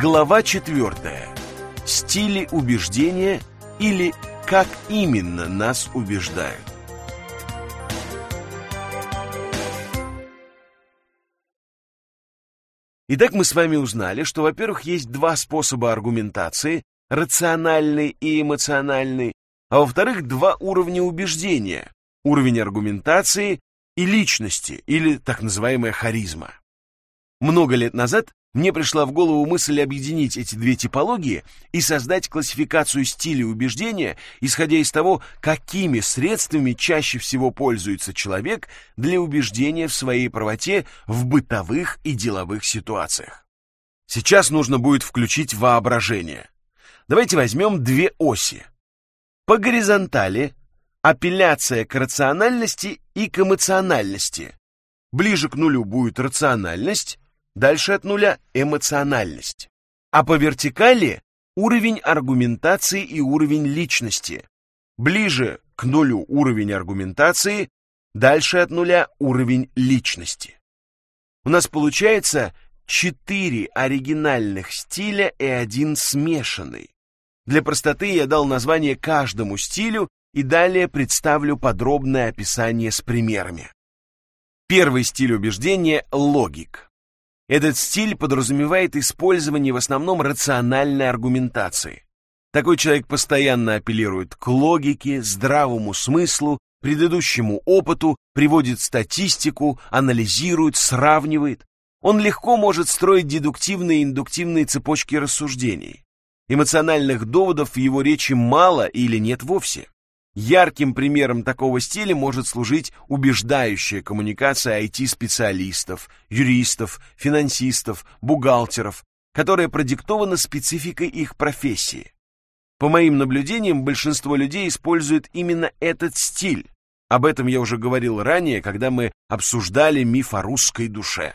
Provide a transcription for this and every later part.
Глава 4. Стили убеждения или как именно нас убеждают. Итак, мы с вами узнали, что, во-первых, есть два способа аргументации, рациональный и эмоциональный, а во-вторых, два уровня убеждения, уровень аргументации и личности, или так называемая харизма. Много лет назад мне пришла в голову мысль объединить эти две типологии и создать классификацию стилей убеждения, исходя из того, какими средствами чаще всего пользуется человек для убеждения в своей правоте в бытовых и деловых ситуациях. Сейчас нужно будет включить воображение. Давайте возьмем две оси. По горизонтали апелляция к рациональности и к эмоциональности. Ближе к нулю будет рациональность, Дальше от нуля эмоциональность. А по вертикали уровень аргументации и уровень личности. Ближе к нулю уровень аргументации, дальше от нуля уровень личности. У нас получается четыре оригинальных стиля и один смешанный. Для простоты я дал название каждому стилю и далее представлю подробное описание с примерами. Первый стиль убеждения – логик. Этот стиль подразумевает использование в основном рациональной аргументации. Такой человек постоянно апеллирует к логике, здравому смыслу, предыдущему опыту, приводит статистику, анализирует, сравнивает. Он легко может строить дедуктивные и индуктивные цепочки рассуждений. Эмоциональных доводов в его речи мало или нет вовсе. Ярким примером такого стиля может служить убеждающая коммуникация IT-специалистов, юристов, финансистов, бухгалтеров, которая продиктована спецификой их профессии. По моим наблюдениям, большинство людей используют именно этот стиль. Об этом я уже говорил ранее, когда мы обсуждали миф о русской душе.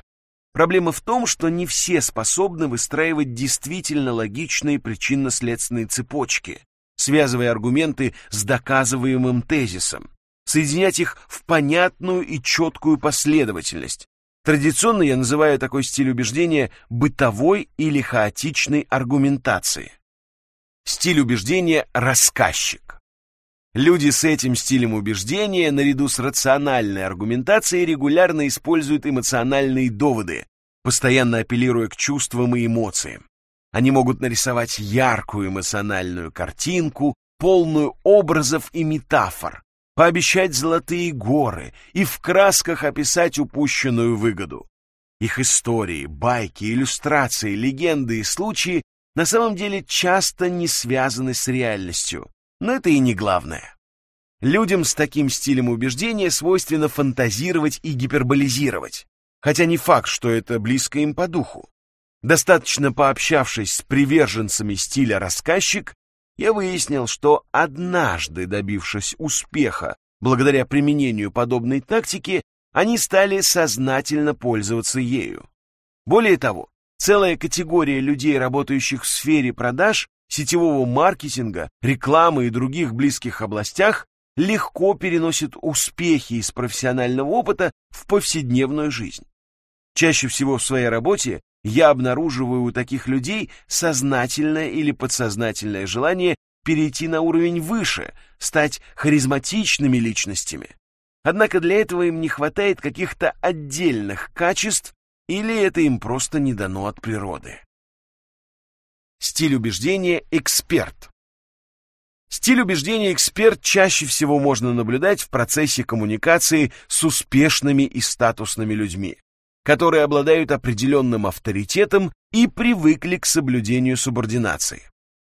Проблема в том, что не все способны выстраивать действительно логичные причинно-следственные цепочки, связывая аргументы с доказываемым тезисом, соединять их в понятную и четкую последовательность. Традиционно я называю такой стиль убеждения бытовой или хаотичной аргументацией. Стиль убеждения рассказчик. Люди с этим стилем убеждения, наряду с рациональной аргументацией, регулярно используют эмоциональные доводы, постоянно апеллируя к чувствам и эмоциям. Они могут нарисовать яркую эмоциональную картинку, полную образов и метафор, пообещать золотые горы и в красках описать упущенную выгоду. Их истории, байки, иллюстрации, легенды и случаи на самом деле часто не связаны с реальностью, но это и не главное. Людям с таким стилем убеждения свойственно фантазировать и гиперболизировать, хотя не факт, что это близко им по духу. Достаточно пообщавшись с приверженцами стиля рассказчик, я выяснил, что однажды добившись успеха благодаря применению подобной тактики, они стали сознательно пользоваться ею. Более того, целая категория людей, работающих в сфере продаж, сетевого маркетинга, рекламы и других близких областях, легко переносит успехи из профессионального опыта в повседневную жизнь. Чаще всего в своей работе я обнаруживаю у таких людей сознательное или подсознательное желание перейти на уровень выше, стать харизматичными личностями. Однако для этого им не хватает каких-то отдельных качеств или это им просто не дано от природы. Стиль убеждения «эксперт». Стиль убеждения «эксперт» чаще всего можно наблюдать в процессе коммуникации с успешными и статусными людьми которые обладают определенным авторитетом и привыкли к соблюдению субординации.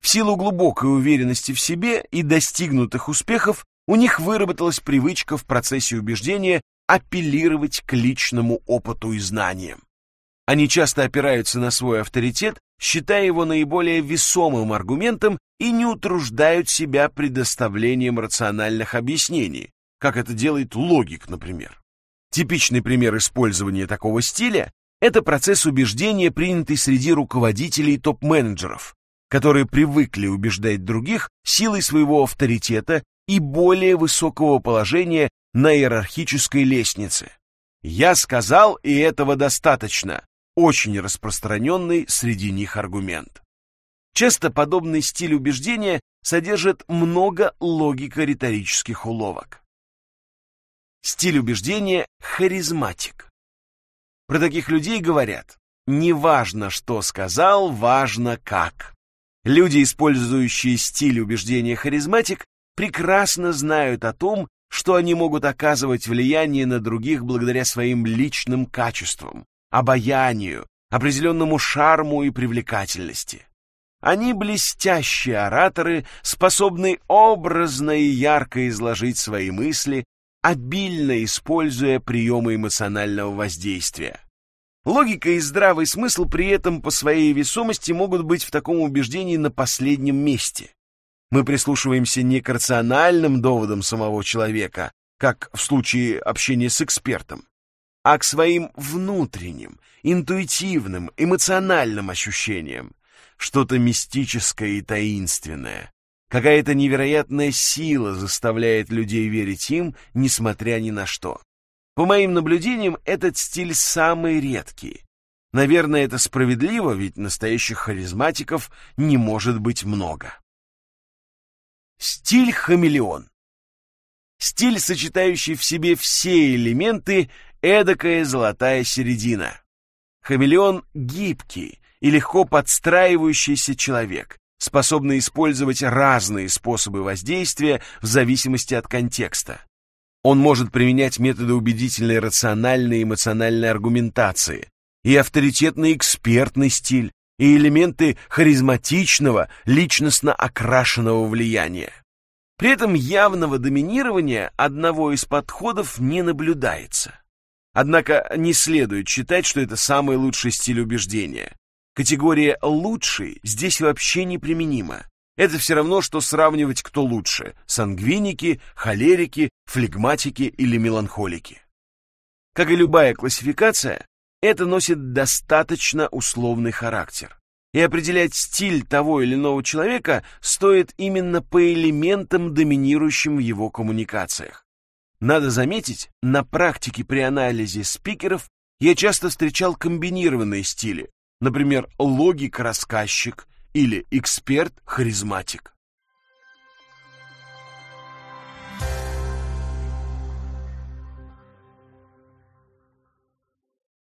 В силу глубокой уверенности в себе и достигнутых успехов у них выработалась привычка в процессе убеждения апеллировать к личному опыту и знаниям. Они часто опираются на свой авторитет, считая его наиболее весомым аргументом и не утруждают себя предоставлением рациональных объяснений, как это делает логик, например. Типичный пример использования такого стиля – это процесс убеждения, принятый среди руководителей топ-менеджеров, которые привыкли убеждать других силой своего авторитета и более высокого положения на иерархической лестнице. «Я сказал, и этого достаточно. очень распространенный среди них аргумент. Часто подобный стиль убеждения содержит много логико-риторических уловок. Стиль убеждения – харизматик. Про таких людей говорят, не важно, что сказал, важно как. Люди, использующие стиль убеждения харизматик, прекрасно знают о том, что они могут оказывать влияние на других благодаря своим личным качествам, обаянию, определенному шарму и привлекательности. Они блестящие ораторы, способные образно и ярко изложить свои мысли, обильно используя приемы эмоционального воздействия. Логика и здравый смысл при этом по своей весомости могут быть в таком убеждении на последнем месте. Мы прислушиваемся не к рациональным доводам самого человека, как в случае общения с экспертом, а к своим внутренним, интуитивным, эмоциональным ощущениям. Что-то мистическое и таинственное. Какая-то невероятная сила заставляет людей верить им, несмотря ни на что. По моим наблюдениям, этот стиль самый редкий. Наверное, это справедливо, ведь настоящих харизматиков не может быть много. Стиль хамелеон. Стиль, сочетающий в себе все элементы, эдакая золотая середина. Хамелеон гибкий и легко подстраивающийся человек, способный использовать разные способы воздействия в зависимости от контекста. Он может применять методы убедительной рациональной и эмоциональной аргументации и авторитетный экспертный стиль, и элементы харизматичного, личностно окрашенного влияния. При этом явного доминирования одного из подходов не наблюдается. Однако не следует считать, что это самый лучший стиль убеждения. Категория «лучший» здесь вообще неприменима. Это все равно, что сравнивать кто лучше – сангвиники, холерики, флегматики или меланхолики. Как и любая классификация, это носит достаточно условный характер. И определять стиль того или иного человека стоит именно по элементам, доминирующим в его коммуникациях. Надо заметить, на практике при анализе спикеров я часто встречал комбинированные стили, например, логик-рассказчик или эксперт-харизматик.